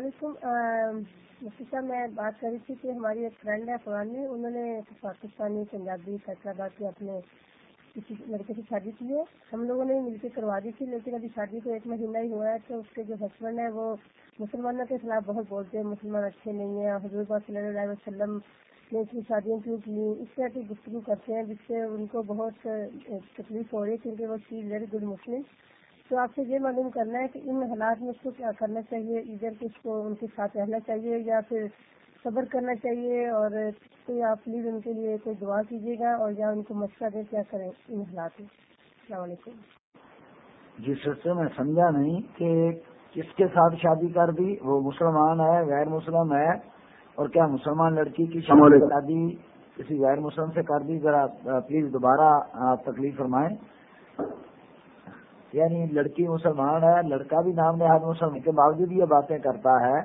علیکم مفتی صاحب، میں بات کر رہی تھی کہ ہماری ایک فرینڈ ہے پرانی انہوں نے پاکستانی پنجابی فیصلہ کے اپنے کسی لڑکے کی شادی کی ہے۔ ہم لوگوں نے مل کے کروا دی تھی، لیکن ابھی شادی کو ایک مہینہ ہی ہوا ہے، تو اس کے جو ہسبینڈ ہے وہ مسلمانوں کے خلاف بہت بولتے ہیں، مسلمان اچھے نہیں ہیں۔ حضور صلی اللہ علیہ وسلم نے کی شادیاں کیوں کی؟ اس طرح کی گفتگو کرتے ہیں، جس سے ان کو بہت تکلیف ہو رہی ہے، کیونکہ وہ چیز ویری گڈ مسلم تو آپ سے یہ معلوم کرنا ہے کہ ان حالات میں اس کو کیا کرنا چاہیے؟ ادھر کہ اس کو ان کے ساتھ رہنا چاہیے یا پھر صبر کرنا چاہیے اور کوئی آپ پلیز ان کے لیے کوئی دعا کیجیے گا اور یا ان کو مشورہ دیں کیا کریں ان حالات میں؟ السلام علیکم۔ جی سر میں سمجھا نہیں کہ کس کے ساتھ شادی کر دی؟ وہ مسلمان ہے غیر مسلم ہے اور کیا مسلمان لڑکی کی شادی کسی غیر مسلم سے کر دی؟ ذرا پلیز دوبارہ تکلیف فرمائیں۔ یعنی لڑکی مسلمان ہے، لڑکا بھی نام نہاد مسلم کے باوجود یہ باتیں کرتا ہے،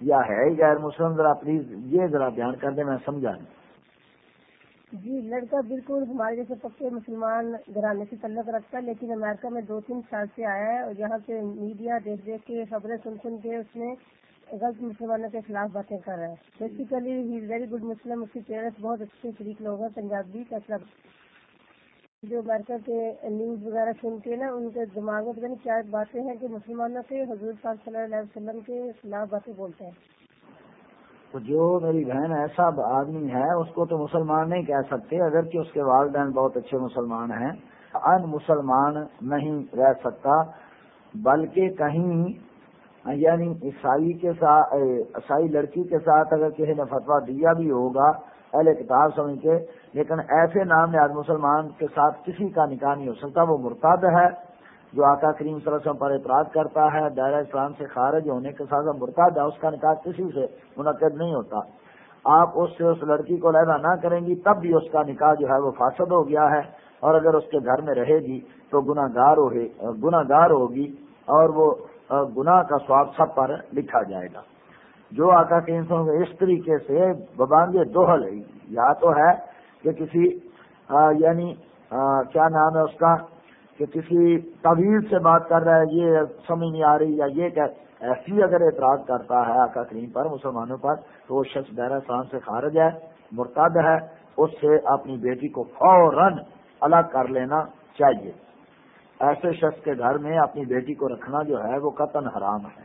یا ہے ہی غیر مسلم، ذرا پلیز یہ ذرا بیان کر دیں، میں سمجھا نہیں۔ جی لڑکا بالکل ہمارے جیسے پکے مسلمان گھرانے سے تعلق رکھتا ہے، لیکن امریکہ میں دو تین سال سے آیا ہے اور یہاں پہ میڈیا دیکھ دیکھ کے خبریں سن سن کے اس میں غلط مسلمانوں کے خلاف باتیں کر رہا ہے۔ Basically he is very good Muslim اس کی پیرنٹس بہت اچھے شریک لوگ ہیں، پنجابی کا جو امریکہ کے نیوز وغیرہ سن کے نا، ان کے دماغ میں پتہ نہیں کیا باتیں ہیں کہ مسلمانوں کے حضور صاحب صلی اللہ علیہ وسلم کے خلاف باتیں بولتے ہیں۔ جو میری بہن ایسا آدمی ہے، اس کو تو مسلمان نہیں کہہ سکتے، اگرچہ اس کے والدین بہت اچھے مسلمان ہیں۔ ان مسلمان نہیں رہ سکتا، بلکہ کہیں یعنی عیسائی کے ساتھ عیسائی لڑکی کے ساتھ اگر کسی نے فتوا دیا بھی ہوگا اہل کتاب سمجھ کے، لیکن ایسے نام نے مسلمان کے ساتھ کسی کا نکاح نہیں ہو سکتا، وہ مرتاد ہے، جو آقا کریم صلی اللہ علیہ وسلم پر اعتراض کرتا ہے، دائرہ اسلام سے خارج ہونے کے ساتھ مرتاد ہے، اس کا نکاح کسی سے منعقد نہیں ہوتا۔ آپ اس سے اس لڑکی کو لہدا نہ کریں گی، تب بھی اس کا نکاح جو ہے وہ فاسد ہو گیا ہے۔ اور اگر اس کے گھر میں رہے گی تو گناگار گناگار ہوگی اور وہ، گناہ کا سواب سب پر لکھا جائے گا۔ جو آقا کے انسانوں کو اس طریقے سے ببانگے دوہل ہے۔ یا تو ہے کہ کسی یعنی کیا نام ہے اس کا، کہ کسی طویل سے بات کر رہا ہے، یہ سمجھ نہیں آ رہی یا یہ کہ ایسی اگر اعتراض کرتا ہے آقا کریم پر، مسلمانوں پر، تو وہ شخص دائرہ اسلام سے خارج ہے، مرتد ہے، اس سے اپنی بیٹی کو فوراً الگ کر لینا چاہیے۔ ایسے شخص کے گھر میں اپنی بیٹی کو رکھنا جو ہے وہ قطن حرام ہے۔